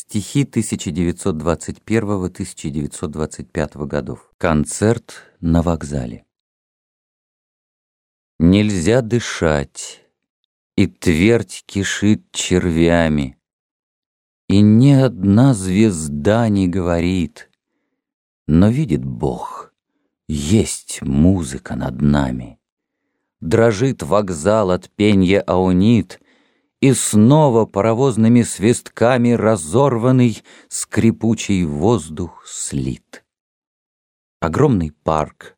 Стихи 1921-1925 годов. Концерт на вокзале. Нельзя дышать, и твердь кишит червями, И ни одна звезда не говорит, Но видит Бог, есть музыка над нами. Дрожит вокзал от пенья аунит — и снова паровозными свистками разорванный скрипучий воздух слит. Огромный парк,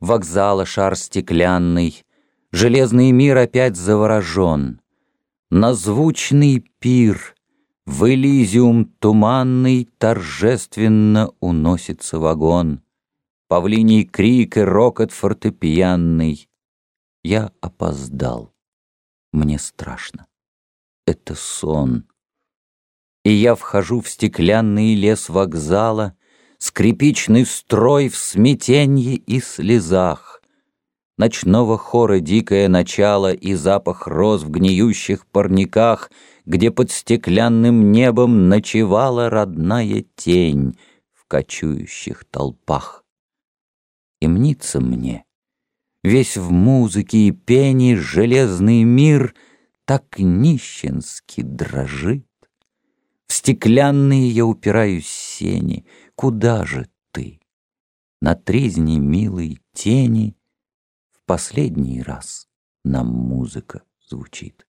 вокзала шар стеклянный, Железный мир опять заворожен. На звучный пир в Элизиум туманный Торжественно уносится вагон. Павлиний крик и рокот фортепианный. Я опоздал. Мне страшно это сон. И я вхожу в стеклянный лес вокзала, Скрипичный строй в смятенье и слезах. Ночного хора дикое начало И запах роз в гниющих парниках, Где под стеклянным небом Ночевала родная тень В кочующих толпах. И мнится мне, весь в музыке и пении Железный мир — так нищенски дрожит. В стеклянные я упираюсь сени. Куда же ты? На тризне милой тени В последний раз нам музыка звучит.